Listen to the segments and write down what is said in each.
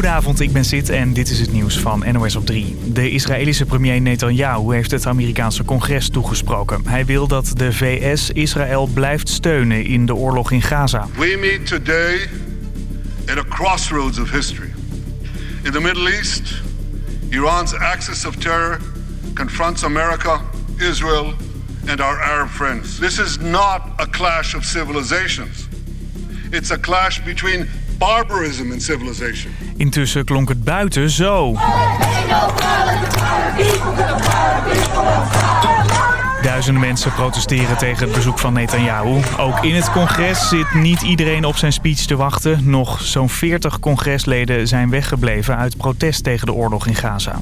Goedenavond, ik ben Sid en dit is het nieuws van NOS op 3. De Israëlische premier Netanyahu heeft het Amerikaanse congres toegesproken. Hij wil dat de VS Israël blijft steunen in de oorlog in Gaza. We meet today at a crossroads of history. In the Middle East, Iran's axis of terror confronts America, Israel and our Arab friends. This is not a clash of civilizations. It's a clash between barbarism and civilization. Intussen klonk het buiten zo. Duizenden mensen protesteren tegen het bezoek van Netanyahu. Ook in het congres zit niet iedereen op zijn speech te wachten. Nog zo'n 40 congresleden zijn weggebleven uit protest tegen de oorlog in Gaza.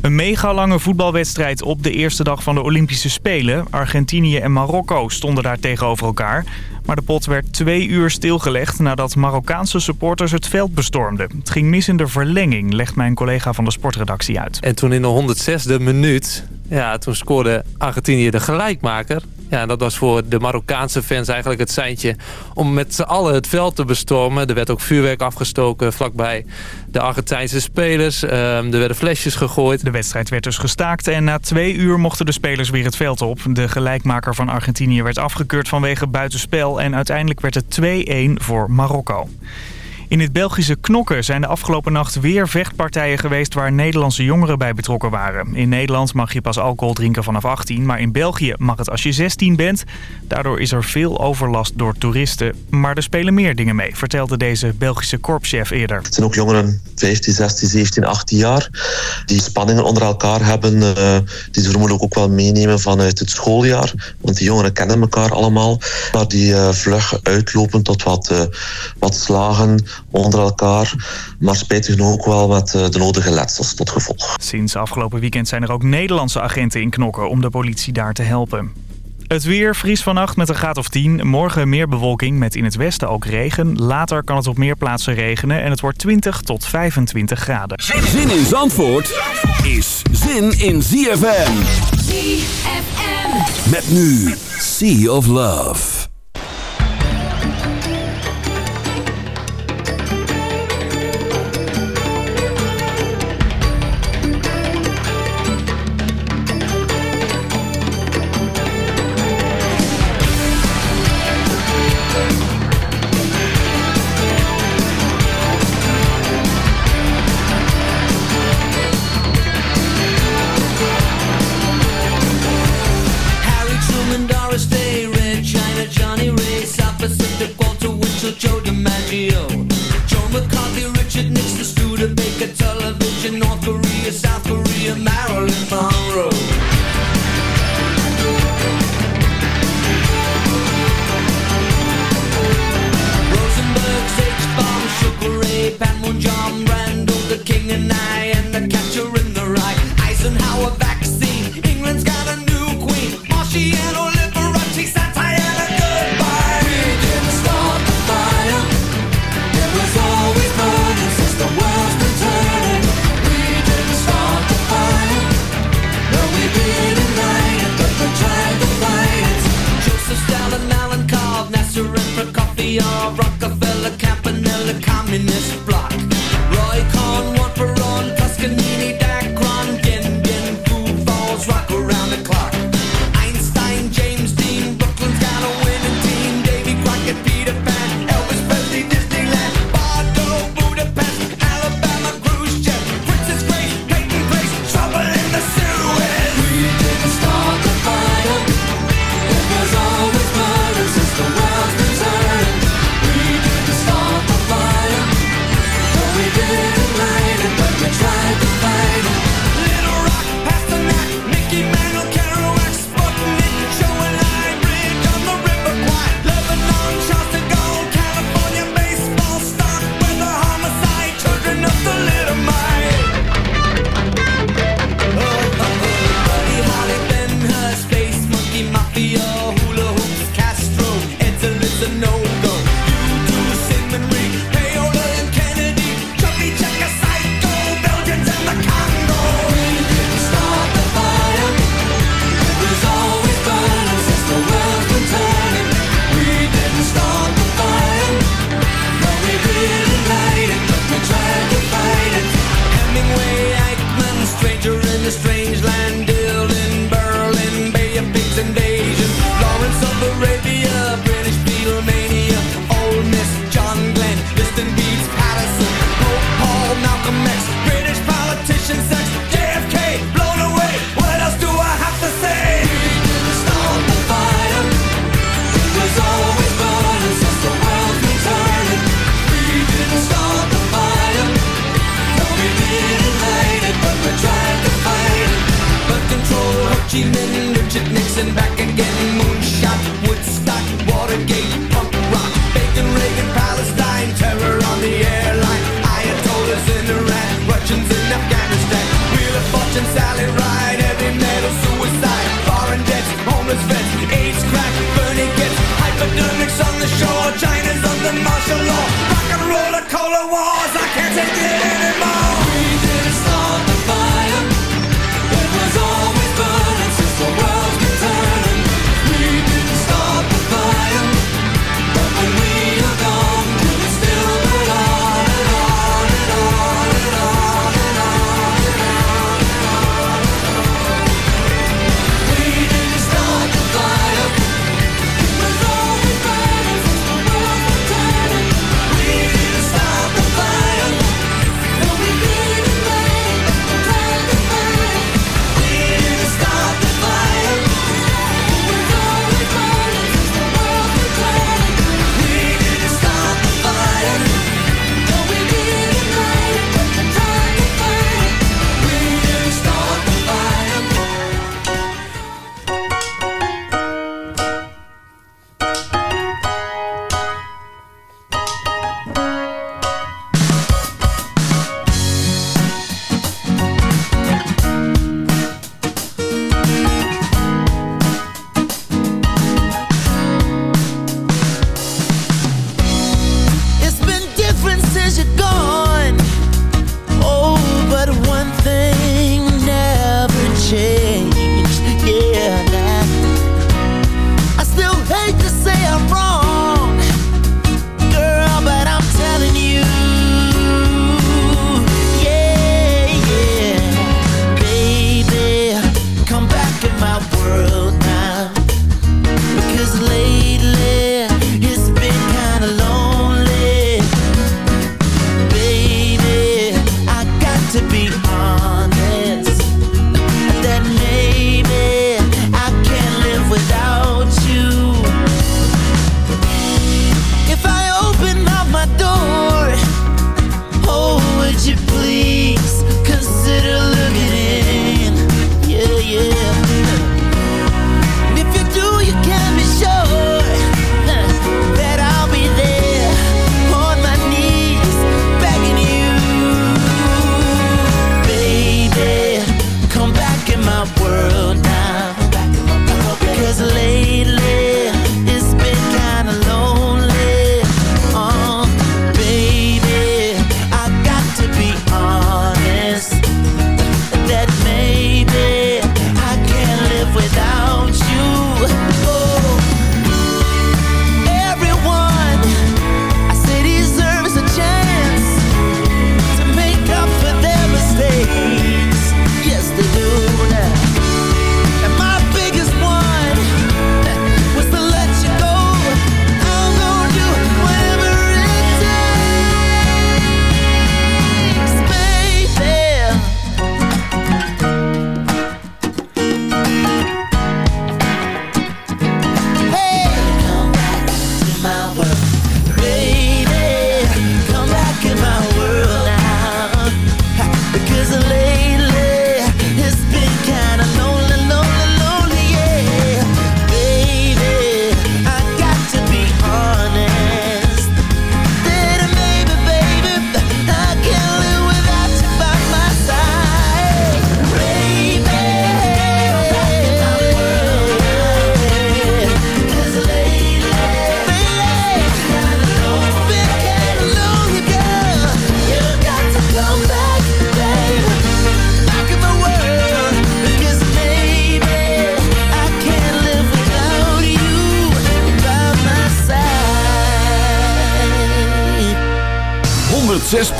Een mega lange voetbalwedstrijd op de eerste dag van de Olympische Spelen. Argentinië en Marokko stonden daar tegenover elkaar. Maar de pot werd twee uur stilgelegd nadat Marokkaanse supporters het veld bestormden. Het ging mis in de verlenging, legt mijn collega van de sportredactie uit. En toen in de 106e minuut, ja, toen scoorde Argentinië de gelijkmaker. Ja, dat was voor de Marokkaanse fans eigenlijk het seintje om met z'n allen het veld te bestormen. Er werd ook vuurwerk afgestoken vlakbij de Argentijnse spelers. Ehm, er werden flesjes gegooid. De wedstrijd werd dus gestaakt en na twee uur mochten de spelers weer het veld op. De gelijkmaker van Argentinië werd afgekeurd vanwege buitenspel en uiteindelijk werd het 2-1 voor Marokko. In het Belgische Knokken zijn de afgelopen nacht weer vechtpartijen geweest waar Nederlandse jongeren bij betrokken waren. In Nederland mag je pas alcohol drinken vanaf 18, maar in België mag het als je 16 bent. Daardoor is er veel overlast door toeristen. Maar er spelen meer dingen mee, vertelde deze Belgische korpschef eerder. Het zijn ook jongeren 15, 16, 17, 18 jaar die spanningen onder elkaar hebben. Uh, die ze vermoedelijk ook wel meenemen vanuit het schooljaar. Want die jongeren kennen elkaar allemaal. Maar die uh, vlug uitlopen tot wat, uh, wat slagen onder elkaar. Maar spijtig genoeg ook wel met de nodige letsels tot gevolg. Sinds afgelopen weekend zijn er ook Nederlandse agenten in knokken om de politie daar te helpen. Het weer vries vannacht met een graad of 10. Morgen meer bewolking met in het westen ook regen. Later kan het op meer plaatsen regenen en het wordt 20 tot 25 graden. Zin in Zandvoort is zin in ZFM. ZFM. Met nu Sea of Love. this block. Roy Conway. Nixon back again, moonshot, Woodstock, Watergate, punk rock, Bacon, Reagan, Palestine, terror on the airline, Ayatollahs in Iran, Russians in Afghanistan, Wheel of Fortune, Sally Ride, heavy metal, suicide, foreign debts, homeless vets, AIDS crack, Bernie gets hypodermics on the shore, China's under martial law.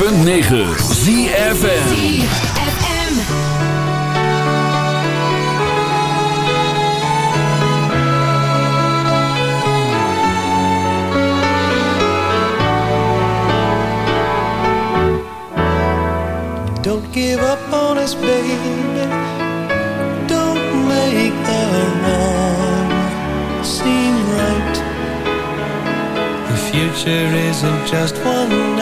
106.9 ZFN Don't give up on us, baby. Don't make the wrong seem right. The future isn't just one night.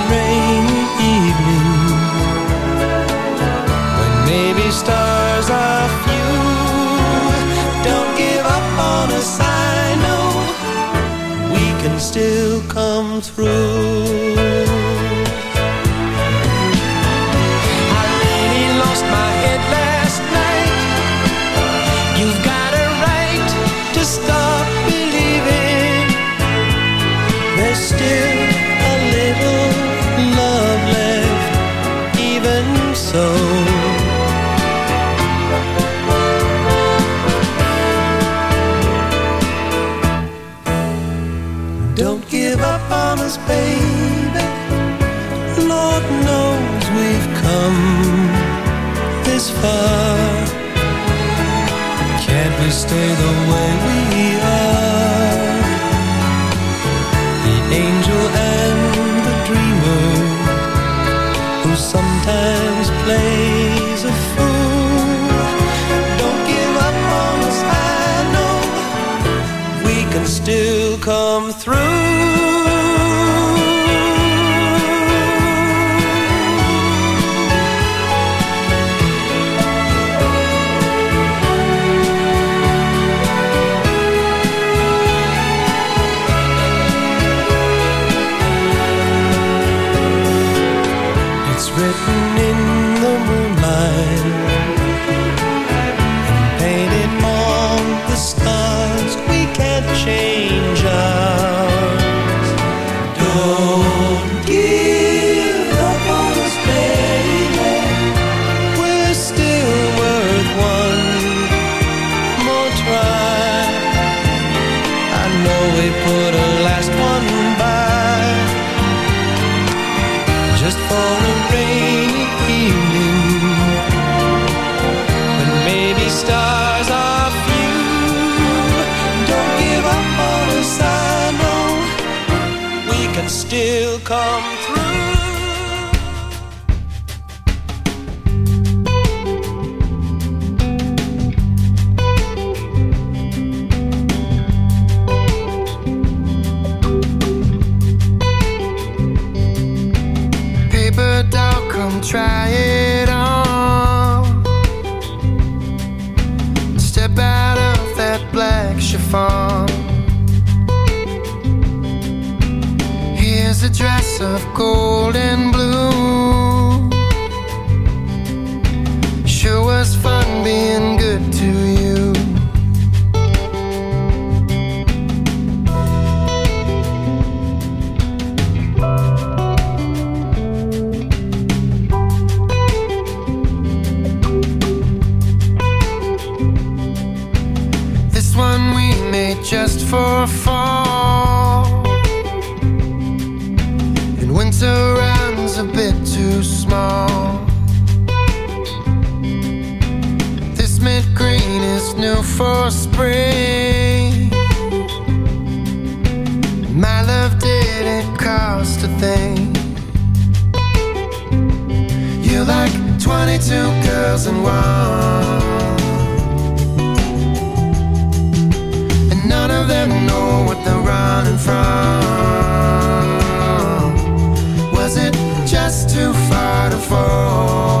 through. come small. This mint green is new for spring. My love didn't cost a thing. You're like 22 girls in one. And none of them know what they're running from. Oh.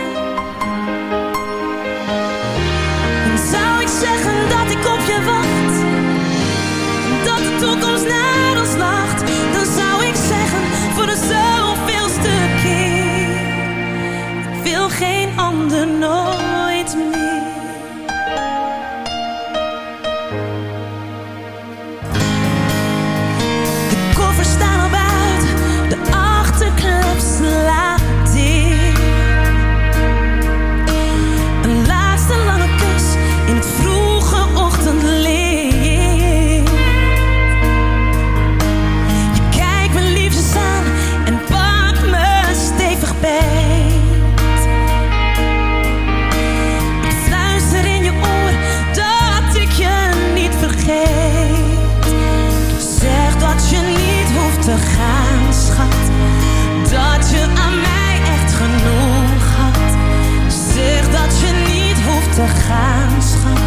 Te gaan, schat.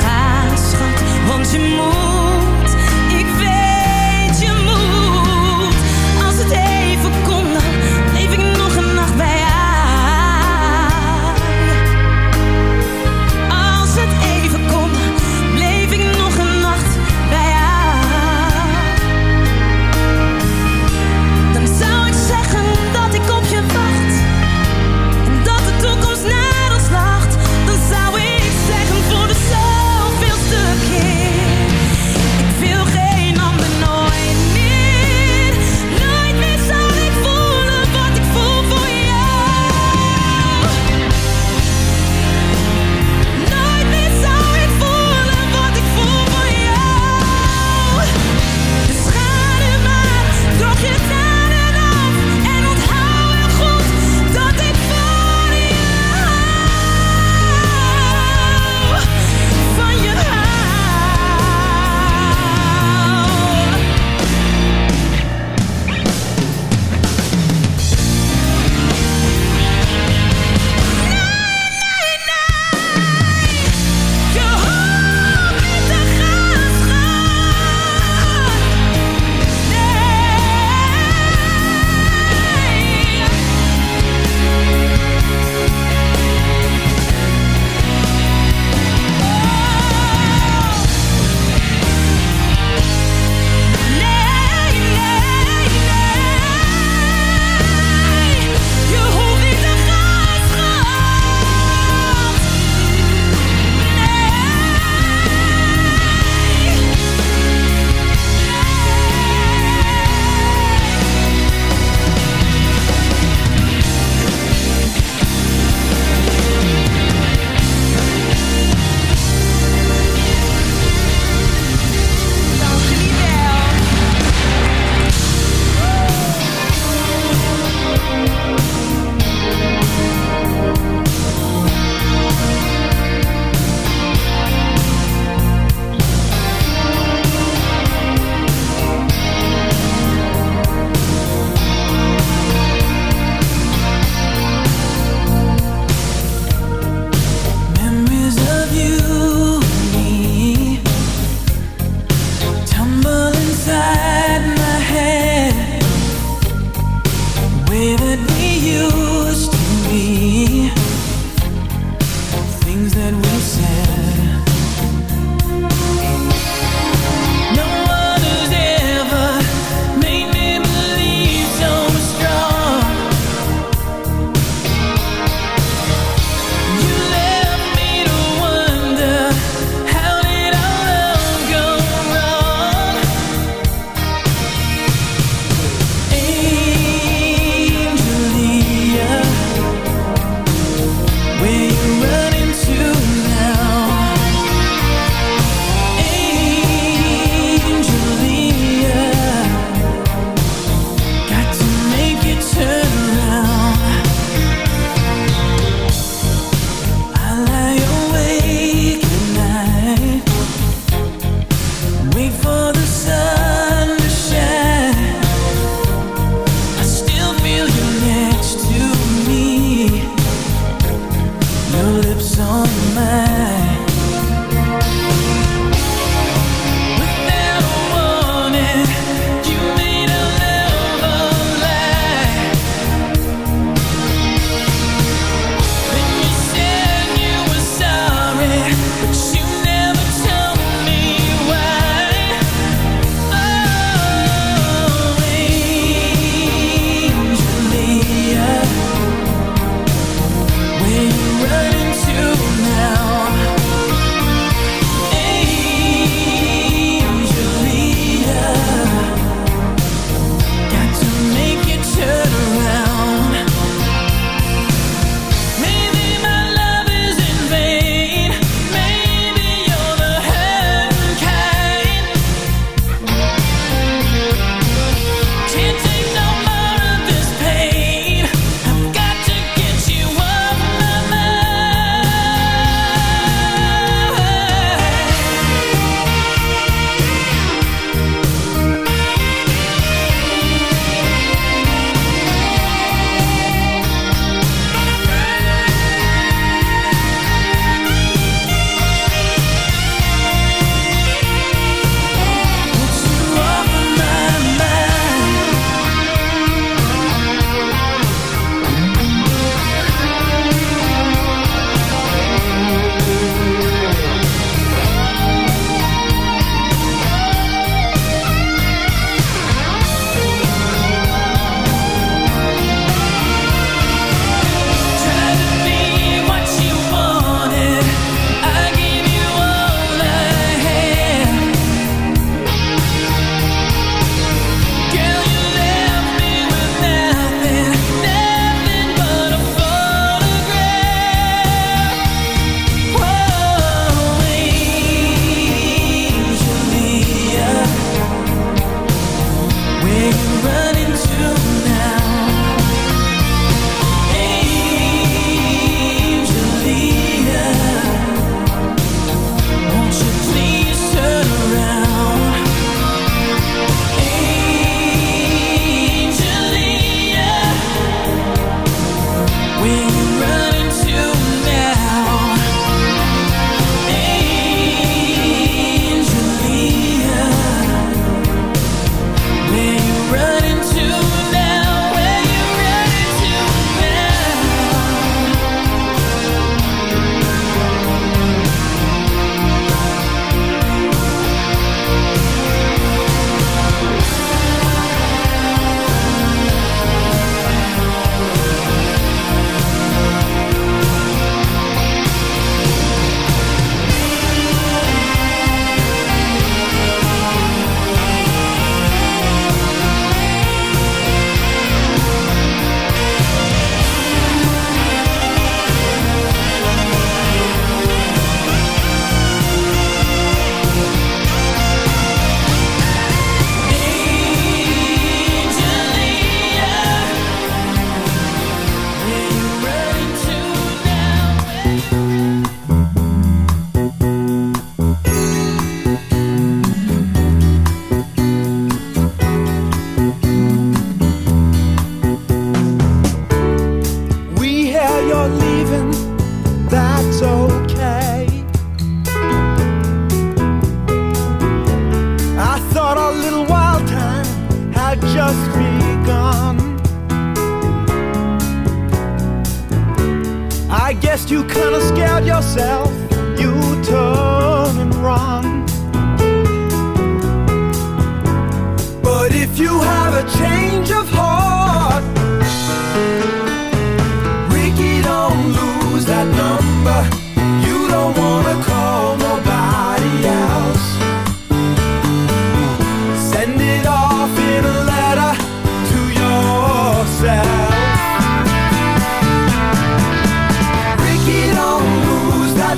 Ga, schat, want je moet.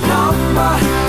number.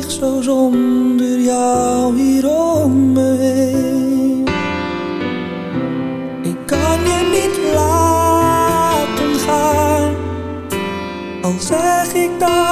zo zonder jou hier om me heen. Ik kan je niet laten gaan, al zeg ik dat.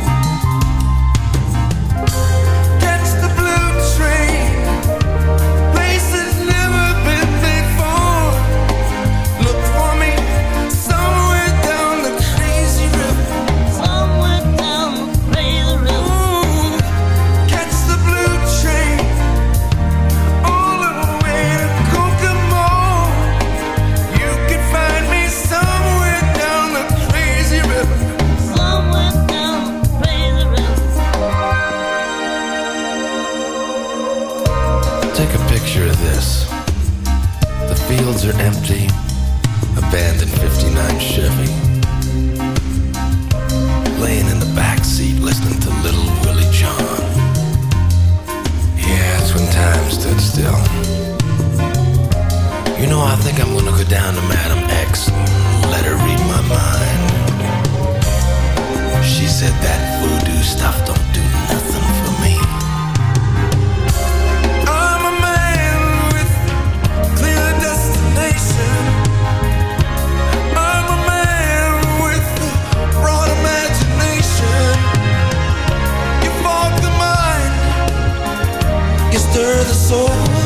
stir the soul.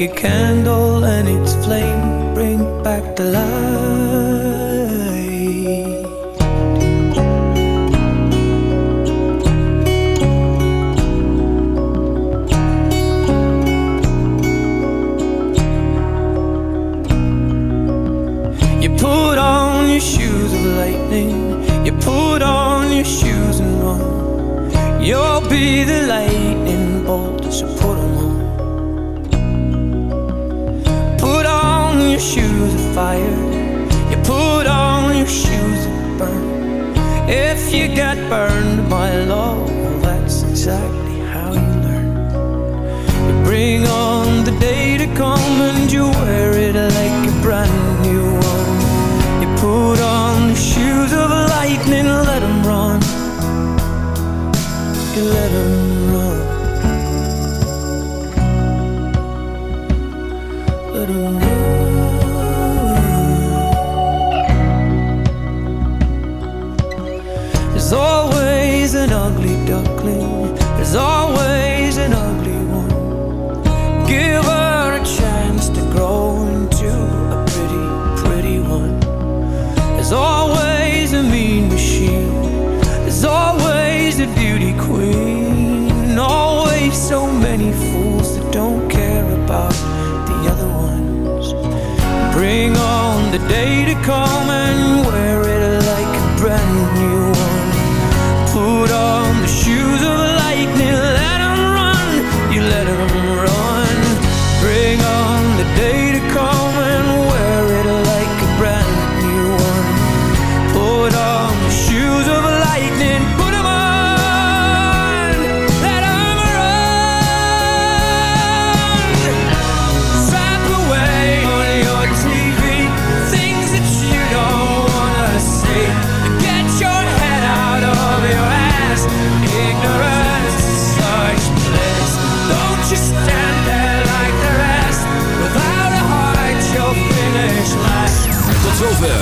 You can. Bring on the day to come and you wear it like a brand new one. You put on the shoes of lightning, let them run. You let call